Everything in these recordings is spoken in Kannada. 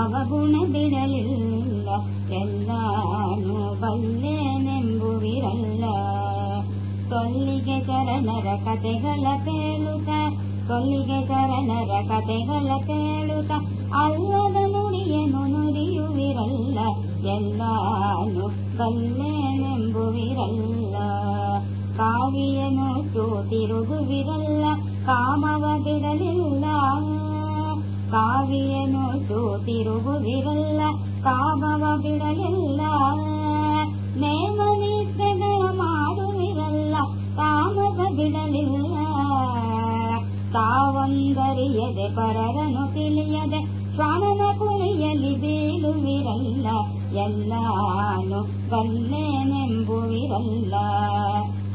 ಅವಗುಣ ಬಿಡಲಿಲ್ಲ ಎಲ್ಲಾನು ಬಲ್ಲೆನೆಂಬುವಿರಲ್ಲ. ಕೊಲ್ಲಿಗೆ ಚರಣರ ಕತೆಗಳ ಕೇಳುತ್ತ ಕೊಲ್ಲಿಗೆ ಚರಣರ ಕತೆಗಳ ಕೇಳುತ್ತ ಅಲ್ಲದ ನುಡಿಯನು ನುಡಿಯುವಿರಲ್ಲ ಎಲ್ಲಾನು ಬಲ್ಲೆನೆಂಬುವಿರಲ್ಲ. ಕಾವಿಯನೊಟ್ಟು ತಿರುಗುವಿರಲ್ಲ, ಕಾಮವ ಬಿಡಲಿಲ್ಲ. ಕಾವಿಯನೊಟ್ಟು ತಿರುಗುವಿರಲ್ಲ ಕಾಮವ ಬಿಡಲಿಲ್ಲ ನೇಮ ನಿತ್ಯಗಳ ಮಾಡುವಿರಲ್ಲ ಕಾಮವ ಬಿಡಲಿಲ್ಲ ತಾವೊಂದರಿಯದೆ ಪರರನು ತಿಳಿಯದೆ ಶ್ವಾನನ ಕುಳಿಯಲಿ ಬೀಳುವಿರಲ್ಲ ಎಲ್ಲಾನು ಬಲ್ಲೆನೆಂಬುವಿರಲ್ಲ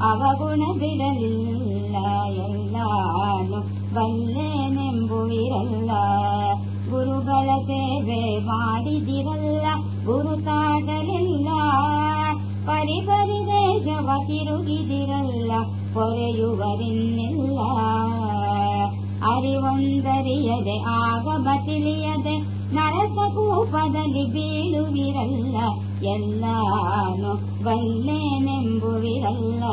ಅವಗುಣ ಬಿಡಲಿಲ್ಲ ಎಲ್ಲಾನು ಬಲ್ಲೆನೆಂಬುವಿರಲ್ಲ ಪರಿಪರಿ ದೇಶವ ತಿರುಗಿದಿರಲ್ಲ ಪೊರೆಯುವರಿನ್ನೆಲ್ಲ ಅರಿವೊಂದರಿಯದೆ ಆಗಮ ತಿಳಿಯದೆ ನರಕ ಕೂಪದಲ್ಲಿ ಬೀಳುವಿರಲ್ಲ. ಎಲ್ಲಾನು ಬಲ್ಲೇನೆಂಬುವಿರಲ್ಲ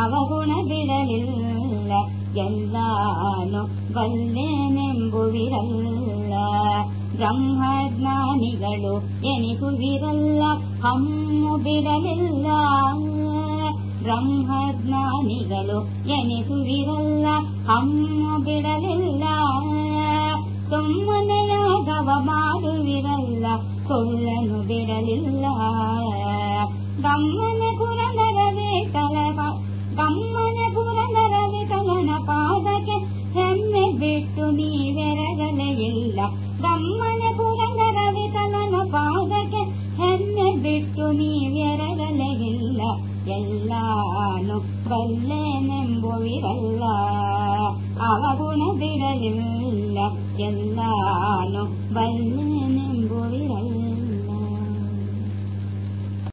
ಅವಗುಣ ಬಿಡಲಿಲ್ಲ, ಎಲ್ಲಾನು ಬಲ್ಲೇನೆಂಬುವಿರಲ್ಲ ಬ್ರಹ್ಮಜ್ಞಾನಿಗಳು ಎನಿಸುವಿರಲ್ಲ ಹಮ್ಮು ಬಿಡಲಿಲ್ಲ. ಬ್ರಹ್ಮಜ್ಞಾನಿಗಳು ಎನಿಸುವಿರಲ್ಲ ಅಮ್ಮ ಬಿಡಲಿಲ್ಲ. ಸುಮ್ಮನೆಯಾಗವ ಮಾಡುವಿರಲ್ಲ ಸುಳ್ಳನು ಬಿಡಲಿಲ್ಲ. ಗಮ್ಮನ ಪುರಂದರ ಇಲ್ಲ ಎಲ್ಲಾನು ಬಲ್ಲೆನೆಂಬುವಿರಲ್ಲ ಅವಗುಣ ಬಿಡಲಿಲ್ಲ ಎಲ್ಲಾನು ಬಲ್ಲೆನೆಂಬುವಿರಲ್ಲ